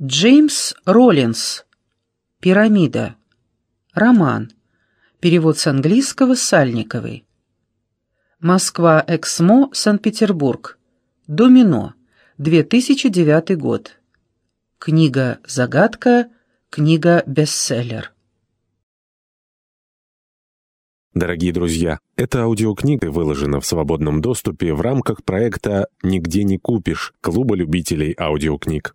Джеймс Роллинс. Пирамида. Роман. Перевод с английского Сальниковой. Москва, Эксмо, Санкт-Петербург. Домино. 2009 год. Книга «Загадка», книга «Бестселлер». Дорогие друзья, эта аудиокнига выложена в свободном доступе в рамках проекта «Нигде не купишь» Клуба любителей аудиокниг.